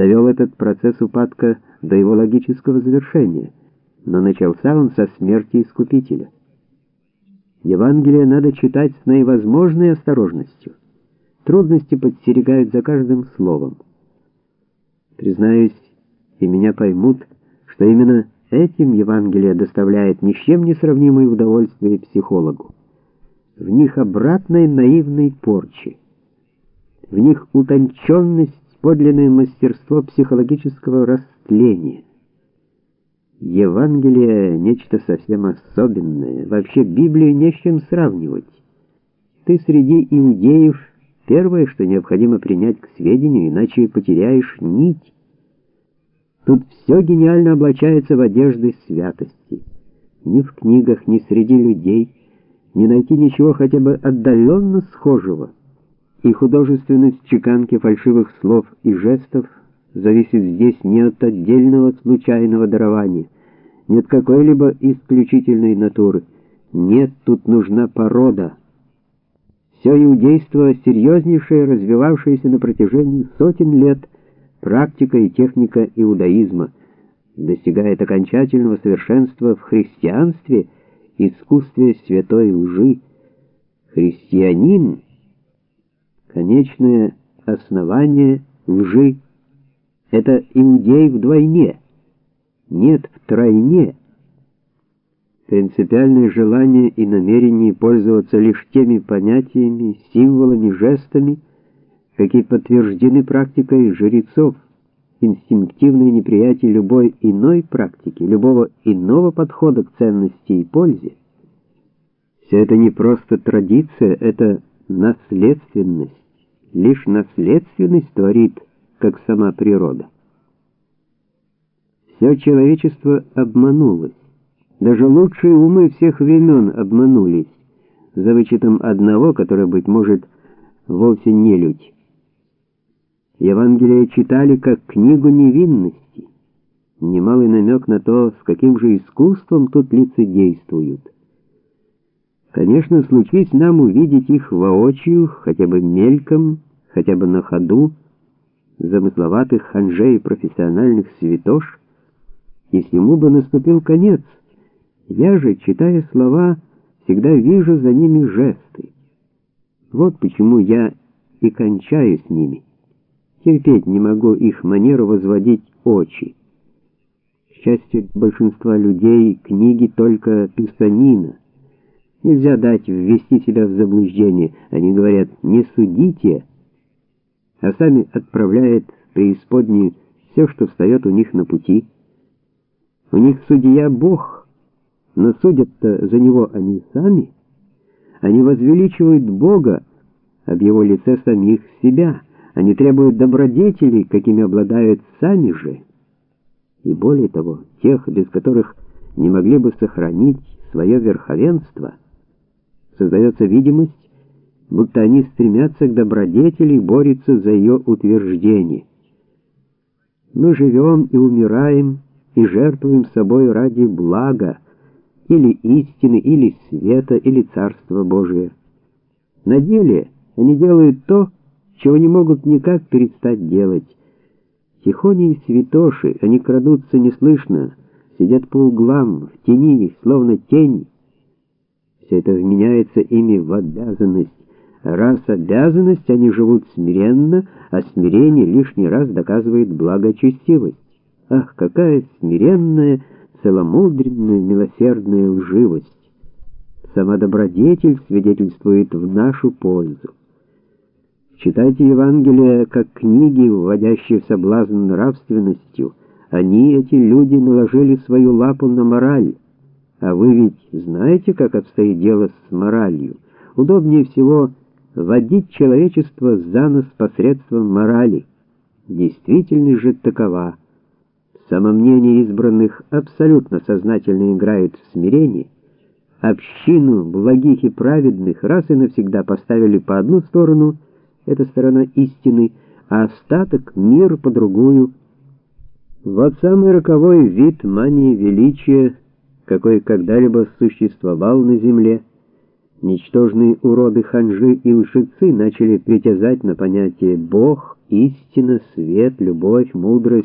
довел этот процесс упадка до его логического завершения, но начался он со смерти Искупителя. Евангелие надо читать с наивозможной осторожностью. Трудности подстерегают за каждым словом. Признаюсь, и меня поймут, что именно этим Евангелие доставляет ни с чем не сравнимое удовольствие психологу. В них обратной наивной порчи. В них утонченность, подлинное мастерство психологического растления. Евангелие — нечто совсем особенное. Вообще Библию не с чем сравнивать. Ты среди иудеев первое, что необходимо принять к сведению, иначе потеряешь нить. Тут все гениально облачается в одежды святости. Ни в книгах, ни среди людей не найти ничего хотя бы отдаленно схожего. И художественность чеканки фальшивых слов и жестов зависит здесь не от отдельного случайного дарования, не от какой-либо исключительной натуры. Нет, тут нужна порода. Все иудейство, серьезнейшее, развивавшееся на протяжении сотен лет, практика и техника иудаизма, достигает окончательного совершенства в христианстве, искусстве святой лжи. Христианин — конечное основание лжи. Это иудей вдвойне, нет, втройне. Принципиальное желание и намерение пользоваться лишь теми понятиями, символами, жестами, какие подтверждены практикой жрецов, инстинктивное неприятие любой иной практики, любого иного подхода к ценности и пользе. Все это не просто традиция, это наследственность. Лишь наследственность творит как сама природа. Все человечество обманулось. Даже лучшие умы всех времен обманулись, за вычетом одного, который, быть может, вовсе не людь. Евангелие читали как книгу невинности. Немалый намек на то, с каким же искусством тут лицедействуют. Конечно, случись нам увидеть их воочию, хотя бы мельком, хотя бы на ходу, замысловатых ханжей профессиональных святош, и всему бы наступил конец. Я же, читая слова, всегда вижу за ними жесты. Вот почему я и кончаю с ними. Терпеть не могу их манеру возводить очи. К счастью большинства людей книги только писанина. Нельзя дать ввести себя в заблуждение. Они говорят «не судите», а сами отправляют в преисподнюю все, что встает у них на пути. У них судья Бог, но судят-то за него они сами. Они возвеличивают Бога, об его лице самих себя. Они требуют добродетелей, какими обладают сами же. И более того, тех, без которых не могли бы сохранить свое верховенство. Создается видимость, будто они стремятся к добродетели и борются за ее утверждение. Мы живем и умираем, и жертвуем собой ради блага, или истины, или света, или Царства Божия. На деле они делают то, чего не могут никак перестать делать. Тихони и святоши, они крадутся неслышно, сидят по углам, в тени, словно тень. Все это вменяется ими в обязанность. Раз обязанность, они живут смиренно, а смирение лишний раз доказывает благочестивость. Ах, какая смиренная, целомудренная, милосердная лживость! Сама добродетель свидетельствует в нашу пользу. Читайте Евангелие как книги, вводящие в соблазн нравственностью. Они, эти люди, наложили свою лапу на мораль. А вы ведь знаете, как обстоит дело с моралью? Удобнее всего водить человечество за нос посредством морали. Действительность же такова. Самомнение избранных абсолютно сознательно играет в смирение. Общину благих и праведных раз и навсегда поставили по одну сторону, это сторона истины, а остаток — мир по другую. Вот самый роковой вид мании величия, какой когда-либо существовал на земле — Ничтожные уроды ханжи и лжецы начали притязать на понятие Бог, истина, свет, любовь, мудрость,